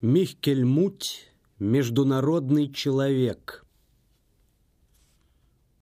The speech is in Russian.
Михкельмуть – международный человек.